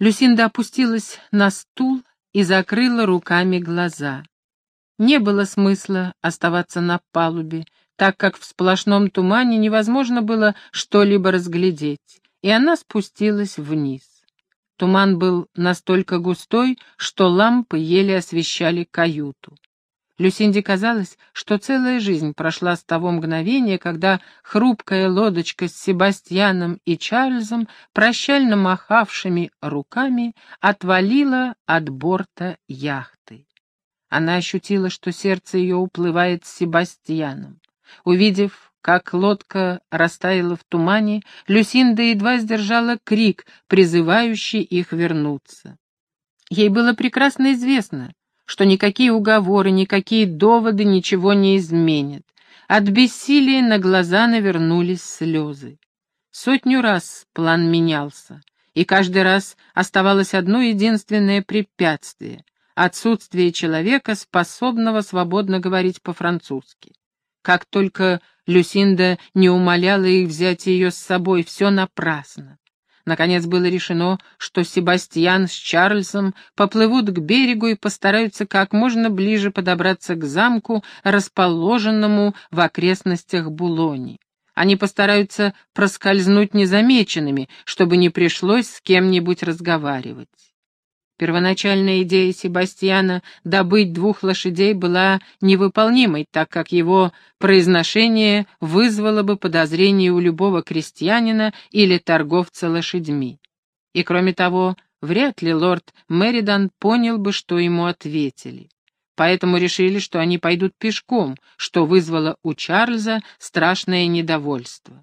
Люсинда опустилась на стул и закрыла руками глаза. Не было смысла оставаться на палубе, так как в сплошном тумане невозможно было что-либо разглядеть, и она спустилась вниз. Туман был настолько густой, что лампы еле освещали каюту. Люсинде казалось, что целая жизнь прошла с того мгновения, когда хрупкая лодочка с Себастьяном и Чарльзом, прощально махавшими руками, отвалила от борта яхты. Она ощутила, что сердце ее уплывает с Себастьяном. Увидев, как лодка растаяла в тумане, Люсинда едва сдержала крик, призывающий их вернуться. Ей было прекрасно известно, что никакие уговоры, никакие доводы ничего не изменят. От бессилия на глаза навернулись слезы. Сотню раз план менялся, и каждый раз оставалось одно единственное препятствие — отсутствие человека, способного свободно говорить по-французски. Как только Люсинда не умоляла их взять ее с собой, все напрасно. Наконец было решено, что Себастьян с Чарльзом поплывут к берегу и постараются как можно ближе подобраться к замку, расположенному в окрестностях Булони. Они постараются проскользнуть незамеченными, чтобы не пришлось с кем-нибудь разговаривать. Первоначальная идея Себастьяна добыть двух лошадей была невыполнимой, так как его произношение вызвало бы подозрение у любого крестьянина или торговца лошадьми. И кроме того, вряд ли лорд Меридан понял бы, что ему ответили. Поэтому решили, что они пойдут пешком, что вызвало у Чарльза страшное недовольство.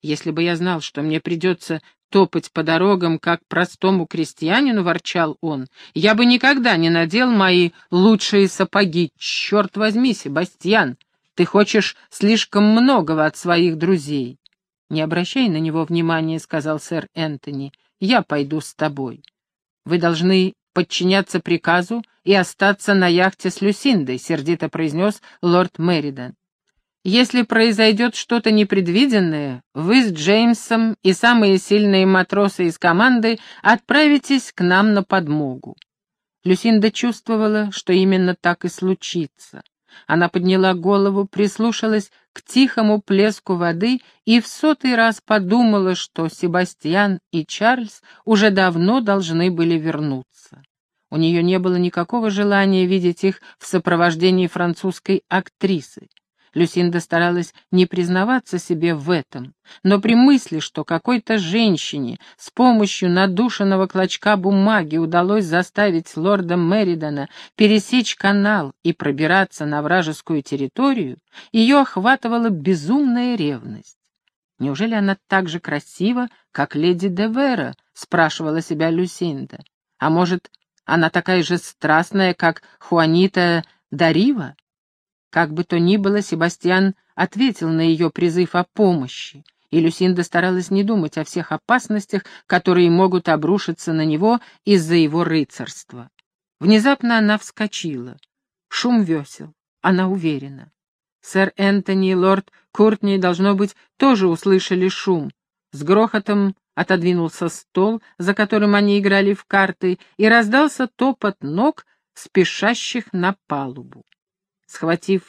Если бы я знал, что мне придется топать по дорогам, как простому крестьянину, ворчал он, я бы никогда не надел мои лучшие сапоги. Черт возьми, Себастьян, ты хочешь слишком многого от своих друзей. Не обращай на него внимания, сказал сэр Энтони, я пойду с тобой. Вы должны подчиняться приказу и остаться на яхте с Люсиндой, сердито произнес лорд Меридан. Если произойдет что-то непредвиденное, вы с Джеймсом и самые сильные матросы из команды отправитесь к нам на подмогу. Люсинда чувствовала, что именно так и случится. Она подняла голову, прислушалась к тихому плеску воды и в сотый раз подумала, что Себастьян и Чарльз уже давно должны были вернуться. У нее не было никакого желания видеть их в сопровождении французской актрисы. Люсинда старалась не признаваться себе в этом, но при мысли, что какой-то женщине с помощью надушенного клочка бумаги удалось заставить лорда Меридана пересечь канал и пробираться на вражескую территорию, ее охватывала безумная ревность. «Неужели она так же красива, как леди де Вера?» — спрашивала себя Люсинда. «А может, она такая же страстная, как Хуанита Дарива?» Как бы то ни было, Себастьян ответил на ее призыв о помощи, и Люсинда старалась не думать о всех опасностях, которые могут обрушиться на него из-за его рыцарства. Внезапно она вскочила. Шум весел, она уверена. Сэр Энтони и лорд Куртни, должно быть, тоже услышали шум. С грохотом отодвинулся стол, за которым они играли в карты, и раздался топот ног, спешащих на палубу. Схватив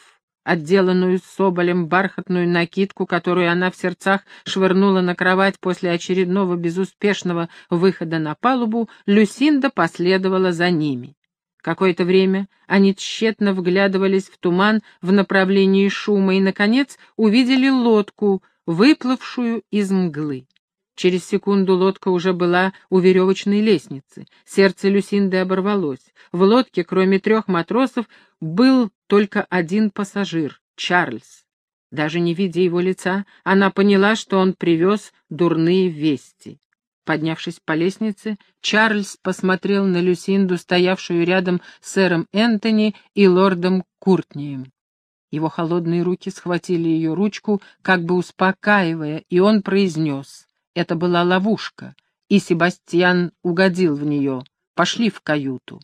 отделанную соболем бархатную накидку, которую она в сердцах швырнула на кровать после очередного безуспешного выхода на палубу, Люсинда последовала за ними. Какое-то время они тщетно вглядывались в туман в направлении шума и, наконец, увидели лодку, выплывшую из мглы. Через секунду лодка уже была у веревочной лестницы. Сердце Люсинды оборвалось. В лодке, кроме трех матросов, был только один пассажир — Чарльз. Даже не видя его лица, она поняла, что он привез дурные вести. Поднявшись по лестнице, Чарльз посмотрел на Люсинду, стоявшую рядом с сэром Энтони и лордом Куртнием. Его холодные руки схватили ее ручку, как бы успокаивая, и он произнес — это была ловушка, и Себастьян угодил в нее. Пошли в каюту.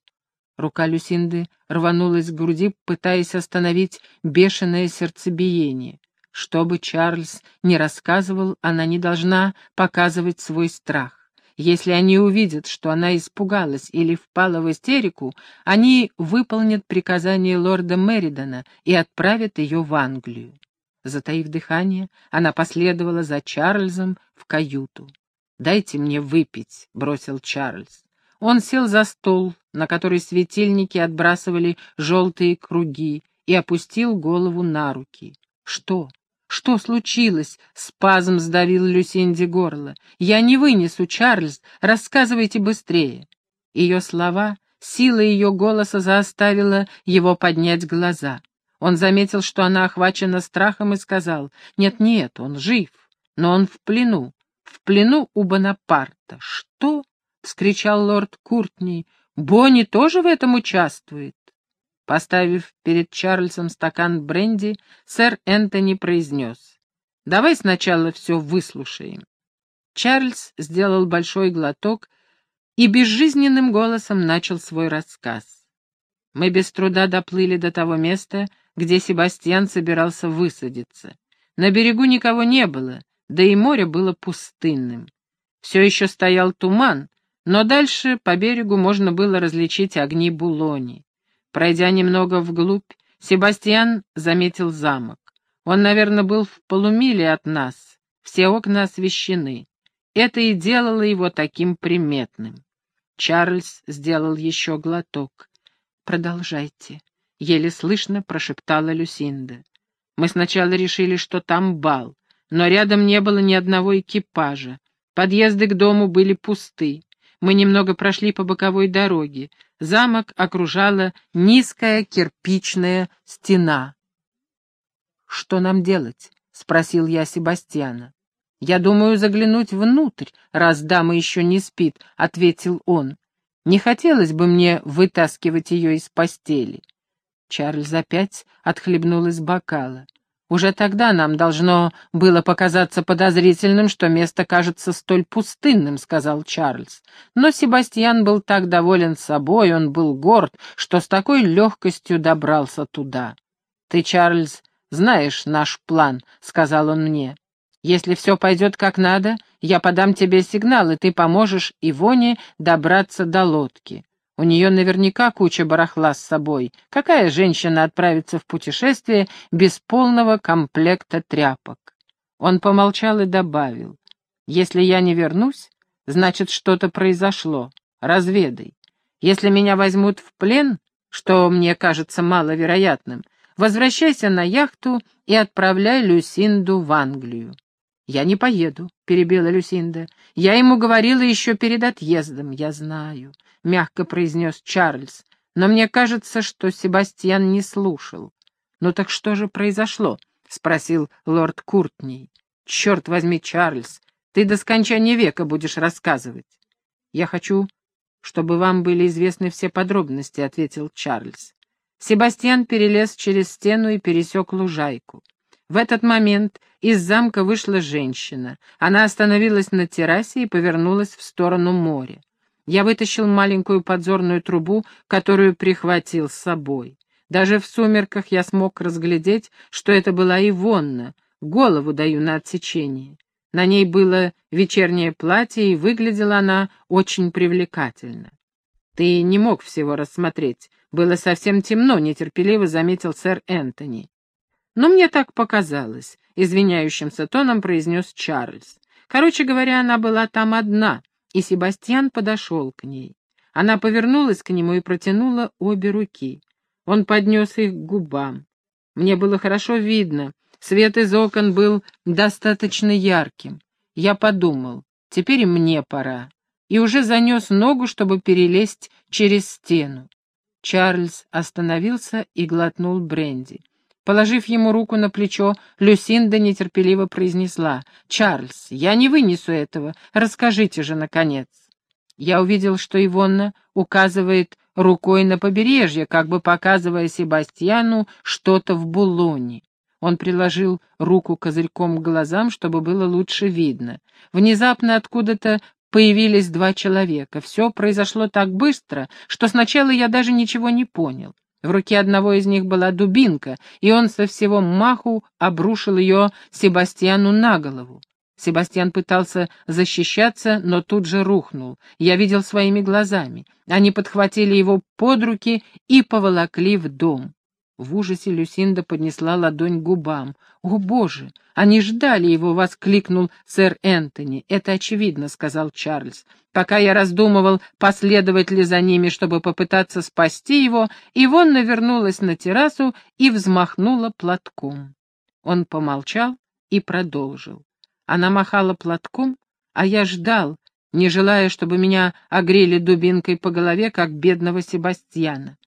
Рука Люсинды рванулась к груди, пытаясь остановить бешеное сердцебиение. Что бы Чарльз ни рассказывал, она не должна показывать свой страх. Если они увидят, что она испугалась или впала в истерику, они выполнят приказание лорда Меридона и отправят ее в Англию. Затаив дыхание, она последовала за Чарльзом в каюту. «Дайте мне выпить», — бросил Чарльз. Он сел за стол, на который светильники отбрасывали желтые круги, и опустил голову на руки. «Что? Что случилось?» — спазм сдавил Люсинди горло. «Я не вынесу, Чарльз, рассказывайте быстрее». Ее слова, сила ее голоса заставила его поднять глаза. Он заметил, что она охвачена страхом, и сказал, «Нет-нет, он жив, но он в плену, в плену у Бонапарта». «Что?» — вскричал лорд Куртни. «Бонни тоже в этом участвует?» Поставив перед Чарльзом стакан бренди, сэр Энтони произнес. «Давай сначала все выслушаем». Чарльз сделал большой глоток и безжизненным голосом начал свой рассказ. Мы без труда доплыли до того места, где Себастьян собирался высадиться. На берегу никого не было, да и море было пустынным. Все еще стоял туман, но дальше по берегу можно было различить огни Булони. Пройдя немного вглубь, Себастьян заметил замок. Он, наверное, был в полумиле от нас. Все окна освещены. Это и делало его таким приметным. Чарльз сделал еще глоток. «Продолжайте», — еле слышно прошептала Люсинда. «Мы сначала решили, что там бал, но рядом не было ни одного экипажа. Подъезды к дому были пусты. Мы немного прошли по боковой дороге. Замок окружала низкая кирпичная стена. «Что нам делать?» — спросил я Себастьяна. «Я думаю заглянуть внутрь, раз дама еще не спит», — ответил он. «Не хотелось бы мне вытаскивать ее из постели». Чарльз опять отхлебнул из бокала. Уже тогда нам должно было показаться подозрительным, что место кажется столь пустынным, — сказал Чарльз. Но Себастьян был так доволен собой, он был горд, что с такой легкостью добрался туда. — Ты, Чарльз, знаешь наш план, — сказал он мне. Если все пойдет как надо, я подам тебе сигнал, и ты поможешь Ивоне добраться до лодки. У нее наверняка куча барахла с собой. Какая женщина отправится в путешествие без полного комплекта тряпок? Он помолчал и добавил. Если я не вернусь, значит, что-то произошло. Разведай. Если меня возьмут в плен, что мне кажется маловероятным, возвращайся на яхту и отправляй Люсинду в Англию. «Я не поеду», — перебила Люсинда. «Я ему говорила еще перед отъездом, я знаю мягко произнес Чарльз, но мне кажется, что Себастьян не слушал. «Ну так что же произошло?» — спросил лорд Куртней. «Черт возьми, Чарльз, ты до скончания века будешь рассказывать». «Я хочу, чтобы вам были известны все подробности», — ответил Чарльз. Себастьян перелез через стену и пересек лужайку. В этот момент из замка вышла женщина. Она остановилась на террасе и повернулась в сторону моря. Я вытащил маленькую подзорную трубу, которую прихватил с собой. Даже в сумерках я смог разглядеть, что это была Ивонна, голову даю на отсечение. На ней было вечернее платье, и выглядела она очень привлекательно. «Ты не мог всего рассмотреть. Было совсем темно», — нетерпеливо заметил сэр Энтони. «Но мне так показалось», — извиняющимся тоном произнес Чарльз. «Короче говоря, она была там одна, и Себастьян подошел к ней. Она повернулась к нему и протянула обе руки. Он поднес их к губам. Мне было хорошо видно, свет из окон был достаточно ярким. Я подумал, теперь мне пора, и уже занес ногу, чтобы перелезть через стену. Чарльз остановился и глотнул бренди. Положив ему руку на плечо, Люсинда нетерпеливо произнесла. «Чарльз, я не вынесу этого. Расскажите же, наконец». Я увидел, что Ивонна указывает рукой на побережье, как бы показывая Себастьяну что-то в Булоне. Он приложил руку козырьком к глазам, чтобы было лучше видно. Внезапно откуда-то появились два человека. Все произошло так быстро, что сначала я даже ничего не понял. В руке одного из них была дубинка, и он со всего маху обрушил ее Себастьяну на голову. Себастьян пытался защищаться, но тут же рухнул. Я видел своими глазами. Они подхватили его под руки и поволокли в дом. В ужасе Люсинда поднесла ладонь к губам. «О, Боже! Они ждали его!» — воскликнул сэр Энтони. «Это очевидно», — сказал Чарльз. Пока я раздумывал, последовать ли за ними, чтобы попытаться спасти его, Ивонна вернулась на террасу и взмахнула платком. Он помолчал и продолжил. Она махала платком, а я ждал, не желая, чтобы меня огрели дубинкой по голове, как бедного Себастьяна.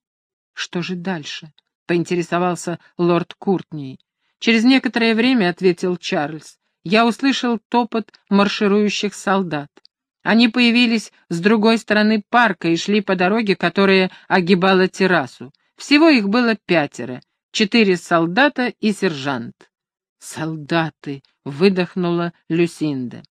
Что же дальше? Поинтересовался лорд Куртни. Через некоторое время, — ответил Чарльз, — я услышал топот марширующих солдат. Они появились с другой стороны парка и шли по дороге, которая огибала террасу. Всего их было пятеро, четыре солдата и сержант. «Солдаты!» — выдохнула Люсинда.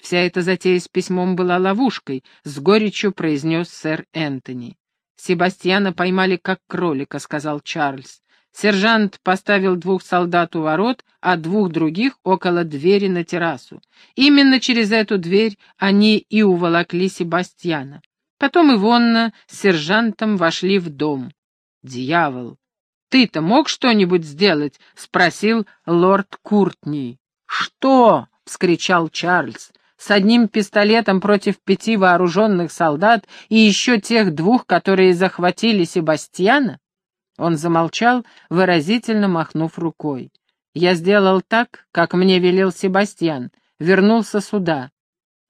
«Вся эта затея с письмом была ловушкой», — с горечью произнес сэр Энтони. «Себастьяна поймали как кролика», — сказал Чарльз. Сержант поставил двух солдат у ворот, а двух других около двери на террасу. Именно через эту дверь они и уволокли Себастьяна. Потом Ивонна с сержантом вошли в дом. «Дьявол! Ты-то мог что-нибудь сделать?» — спросил лорд Куртни. «Что?» — вскричал Чарльз с одним пистолетом против пяти вооруженных солдат и еще тех двух, которые захватили Себастьяна? Он замолчал, выразительно махнув рукой. Я сделал так, как мне велел Себастьян, вернулся сюда.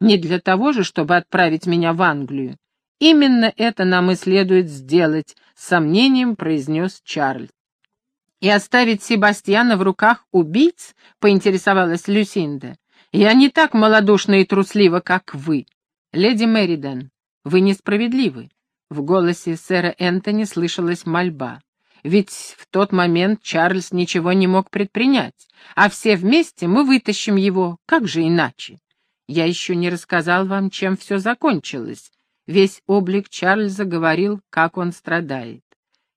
Не для того же, чтобы отправить меня в Англию. Именно это нам и следует сделать, с сомнением произнес Чарльз. И оставить Себастьяна в руках убийц, поинтересовалась Люсинда. Я не так малодушна и труслива, как вы. Леди Меридан, вы несправедливы. В голосе сэра Энтони слышалась мольба. Ведь в тот момент Чарльз ничего не мог предпринять, а все вместе мы вытащим его, как же иначе? Я еще не рассказал вам, чем все закончилось. Весь облик Чарльза говорил, как он страдает.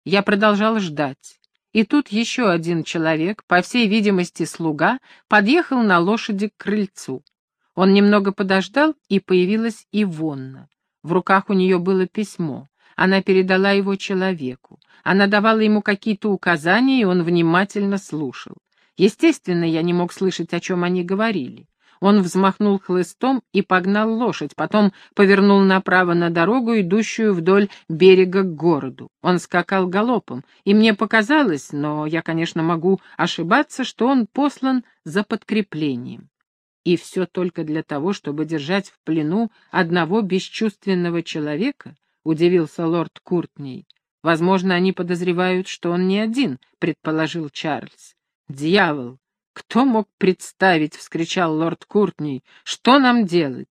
Я продолжал ждать. И тут еще один человек, по всей видимости слуга, подъехал на лошади к крыльцу. Он немного подождал, и появилась Ивонна. В руках у нее было письмо. Она передала его человеку. Она давала ему какие-то указания, и он внимательно слушал. Естественно, я не мог слышать, о чем они говорили. Он взмахнул хлыстом и погнал лошадь, потом повернул направо на дорогу, идущую вдоль берега к городу. Он скакал галопом, и мне показалось, но я, конечно, могу ошибаться, что он послан за подкреплением. И все только для того, чтобы держать в плену одного бесчувственного человека, — удивился лорд Куртней. Возможно, они подозревают, что он не один, — предположил Чарльз. Дьявол! «Кто мог представить?» — вскричал лорд Куртней. «Что нам делать?»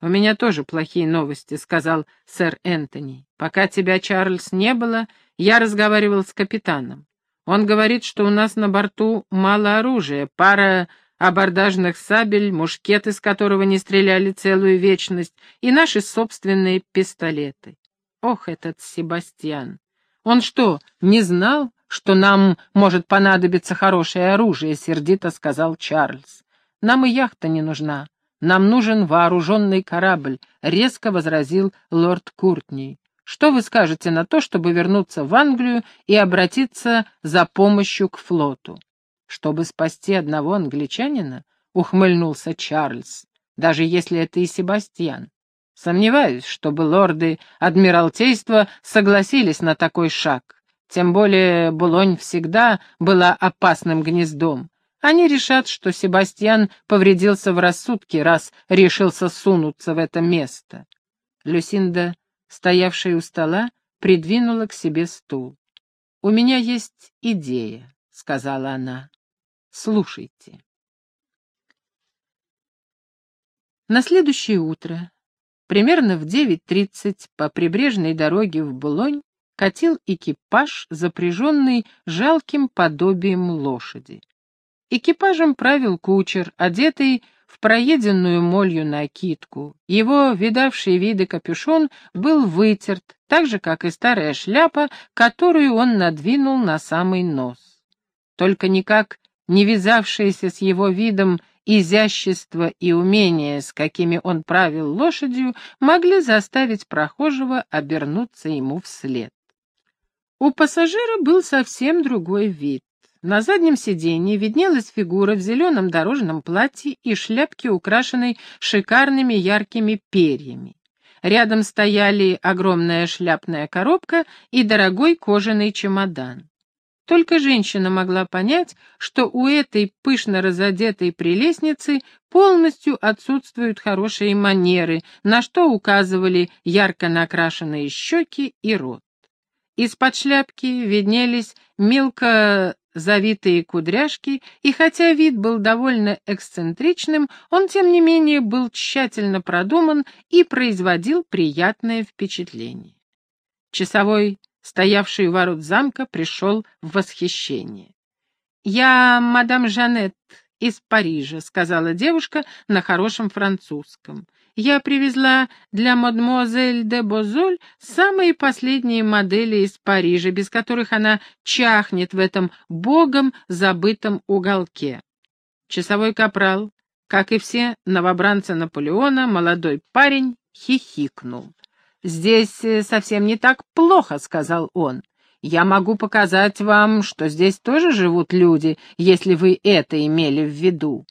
«У меня тоже плохие новости», — сказал сэр Энтони. «Пока тебя, Чарльз, не было, я разговаривал с капитаном. Он говорит, что у нас на борту мало оружия, пара абордажных сабель, мушкет, из которого не стреляли целую вечность, и наши собственные пистолеты. Ох, этот Себастьян! Он что, не знал, что нам может понадобиться хорошее оружие», — сердито сказал Чарльз. «Нам и яхта не нужна. Нам нужен вооруженный корабль», — резко возразил лорд Куртни. «Что вы скажете на то, чтобы вернуться в Англию и обратиться за помощью к флоту?» «Чтобы спасти одного англичанина?» — ухмыльнулся Чарльз. «Даже если это и Себастьян. Сомневаюсь, чтобы лорды Адмиралтейства согласились на такой шаг. Тем более Булонь всегда была опасным гнездом. Они решат, что Себастьян повредился в рассудке, раз решился сунуться в это место. Люсинда, стоявшая у стола, придвинула к себе стул. «У меня есть идея», — сказала она. «Слушайте». На следующее утро, примерно в 9.30 по прибрежной дороге в Булонь, катил экипаж, запряженный жалким подобием лошади. Экипажем правил кучер, одетый в проеденную молью накидку. Его видавший виды капюшон был вытерт, так же, как и старая шляпа, которую он надвинул на самый нос. Только никак не вязавшаяся с его видом изящество и умение, с какими он правил лошадью, могли заставить прохожего обернуться ему вслед. У пассажира был совсем другой вид. На заднем сиденье виднелась фигура в зеленом дорожном платье и шляпке, украшенной шикарными яркими перьями. Рядом стояли огромная шляпная коробка и дорогой кожаный чемодан. Только женщина могла понять, что у этой пышно разодетой прелестницы полностью отсутствуют хорошие манеры, на что указывали ярко накрашенные щеки и рот. Из-под шляпки виднелись мелко завитые кудряшки, и хотя вид был довольно эксцентричным, он, тем не менее, был тщательно продуман и производил приятное впечатление. Часовой стоявший у ворот замка, пришел в восхищение. «Я мадам Жанет из Парижа», — сказала девушка на хорошем французском. «Я привезла для мадемуазель де Бозоль самые последние модели из Парижа, без которых она чахнет в этом богом забытом уголке». Часовой капрал, как и все новобранцы Наполеона, молодой парень хихикнул. «Здесь э, совсем не так плохо», — сказал он. «Я могу показать вам, что здесь тоже живут люди, если вы это имели в виду.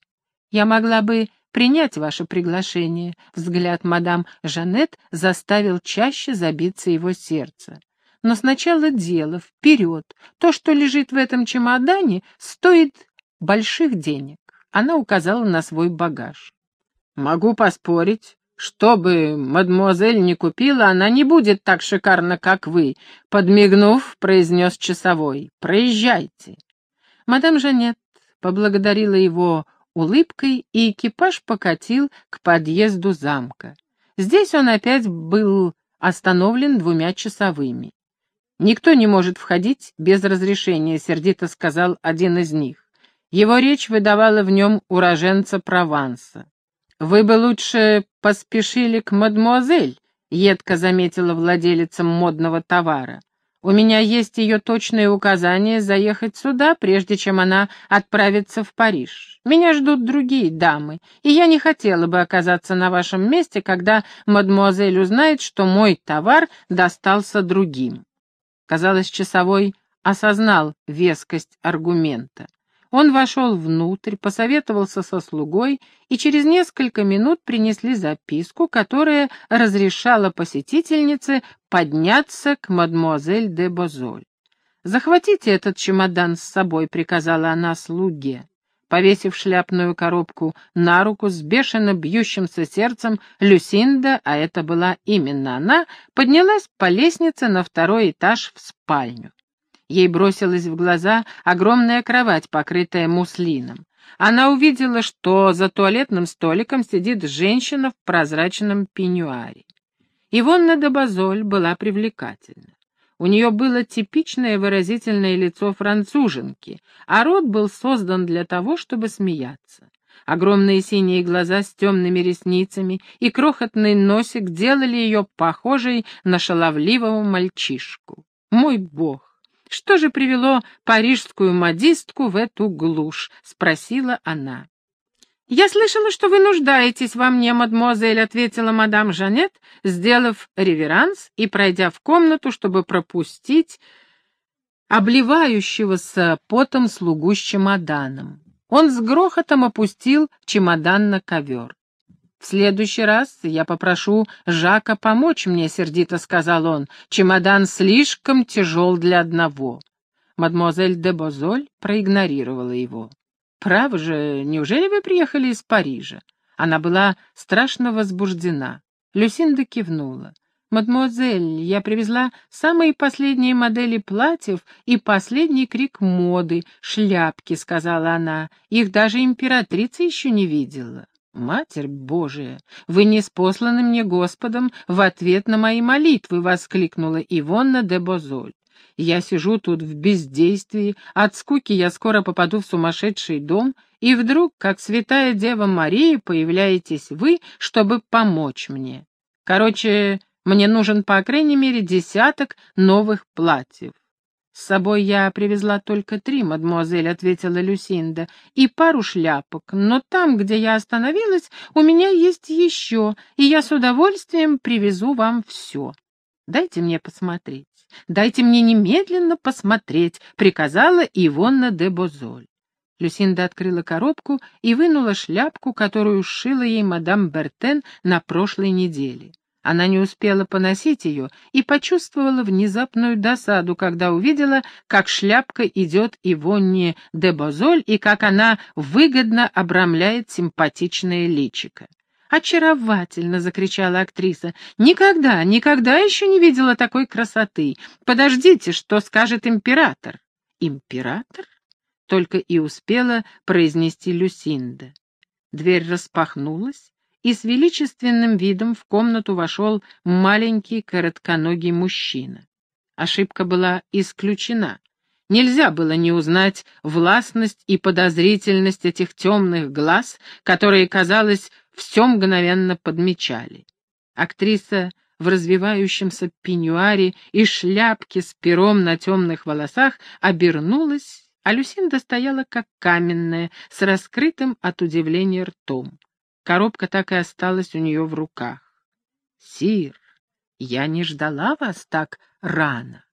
Я могла бы принять ваше приглашение». Взгляд мадам Жанет заставил чаще забиться его сердце. «Но сначала дело, вперед. То, что лежит в этом чемодане, стоит больших денег». Она указала на свой багаж. «Могу поспорить, что бы мадемуазель не купила, она не будет так шикарна, как вы, подмигнув, произнес часовой. Проезжайте. Мадам Жанет поблагодарила его улыбкой, и экипаж покатил к подъезду замка. Здесь он опять был остановлен двумя часовыми. «Никто не может входить без разрешения», — сердито сказал один из них. Его речь выдавала в нем уроженца Прованса. «Вы бы лучше поспешили к мадмуазель», — едко заметила владелица модного товара. «У меня есть ее точные указания заехать сюда, прежде чем она отправится в Париж. Меня ждут другие дамы, и я не хотела бы оказаться на вашем месте, когда мадмуазель узнает, что мой товар достался другим». Казалось, часовой осознал вескость аргумента. Он вошел внутрь, посоветовался со слугой, и через несколько минут принесли записку, которая разрешала посетительнице подняться к мадмуазель де Бозоль. «Захватите этот чемодан с собой», — приказала она слуге. Повесив шляпную коробку на руку с бешено бьющимся сердцем, Люсинда, а это была именно она, поднялась по лестнице на второй этаж в спальню. Ей бросилась в глаза огромная кровать, покрытая муслином. Она увидела, что за туалетным столиком сидит женщина в прозрачном пеньюаре. Ивонна де Базоль была привлекательна. У нее было типичное выразительное лицо француженки, а рот был создан для того, чтобы смеяться. Огромные синие глаза с темными ресницами и крохотный носик делали ее похожей на шаловливого мальчишку. Мой бог! «Что же привело парижскую модистку в эту глушь?» — спросила она. «Я слышала, что вы нуждаетесь во мне, мадемуазель», — ответила мадам Жанет, сделав реверанс и пройдя в комнату, чтобы пропустить обливающегося потом слугу с чемоданом. Он с грохотом опустил чемодан на ковер. «В следующий раз я попрошу Жака помочь мне», — сердито сказал он. «Чемодан слишком тяжел для одного». Мадемуазель де Бозоль проигнорировала его. «Право же, неужели вы приехали из Парижа?» Она была страшно возбуждена. Люсинда кивнула. «Мадемуазель, я привезла самые последние модели платьев и последний крик моды, шляпки», — сказала она. «Их даже императрица еще не видела». «Матерь Божия, вы не спосланы мне Господом в ответ на мои молитвы!» — воскликнула Ивонна де Бозоль. «Я сижу тут в бездействии, от скуки я скоро попаду в сумасшедший дом, и вдруг, как святая Дева Мария, появляетесь вы, чтобы помочь мне. Короче, мне нужен по крайней мере десяток новых платьев». «С собой я привезла только три, мадемуазель», — ответила Люсинда, — «и пару шляпок, но там, где я остановилась, у меня есть еще, и я с удовольствием привезу вам все. Дайте мне посмотреть, дайте мне немедленно посмотреть», — приказала Ивонна де Бозоль. Люсинда открыла коробку и вынула шляпку, которую сшила ей мадам Бертен на прошлой неделе. Она не успела поносить ее и почувствовала внезапную досаду, когда увидела, как шляпка идет Ивонне де Бозоль и как она выгодно обрамляет симпатичное личико. «Очаровательно!» — закричала актриса. «Никогда, никогда еще не видела такой красоты! Подождите, что скажет император!» «Император?» только и успела произнести Люсинда. Дверь распахнулась, и с величественным видом в комнату вошел маленький коротконогий мужчина. Ошибка была исключена. Нельзя было не узнать властность и подозрительность этих темных глаз, которые, казалось, все мгновенно подмечали. Актриса в развивающемся пеньюаре и шляпке с пером на темных волосах обернулась а Люсинда стояла как каменная, с раскрытым от удивления ртом. Коробка так и осталась у нее в руках. «Сир, я не ждала вас так рано».